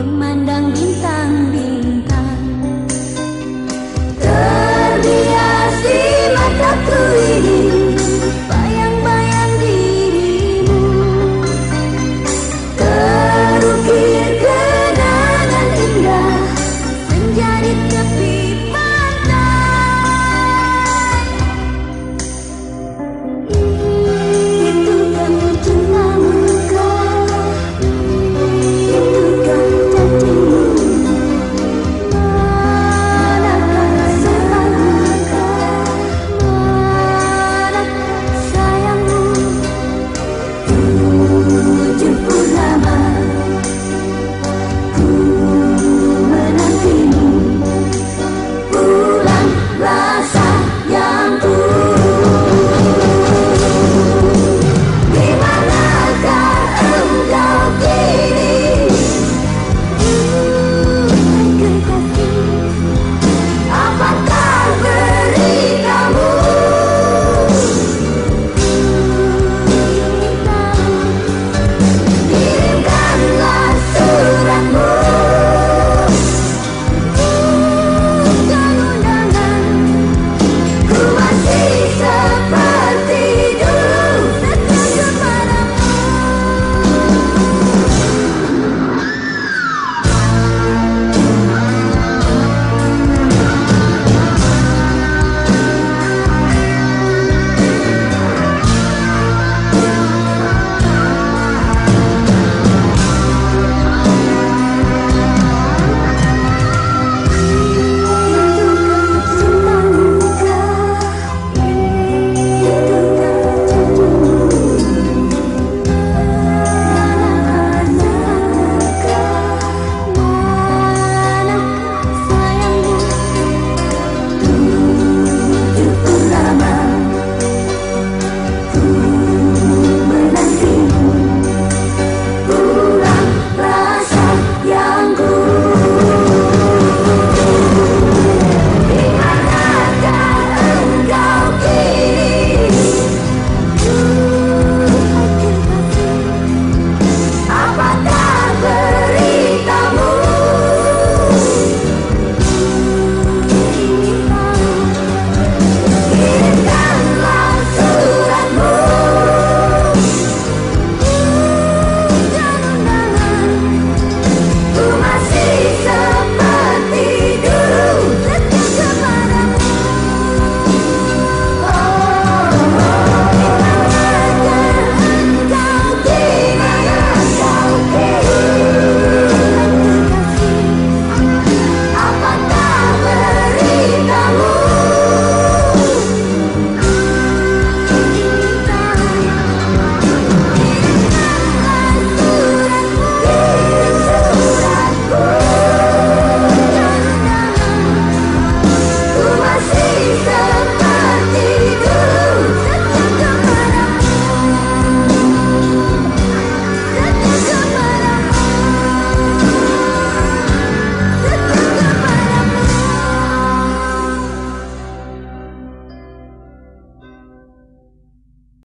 memandang bintang-bintang Terbiasi mataku ini Bayang-bayang dirimu. Terukir kenangan indah Menjadi tepi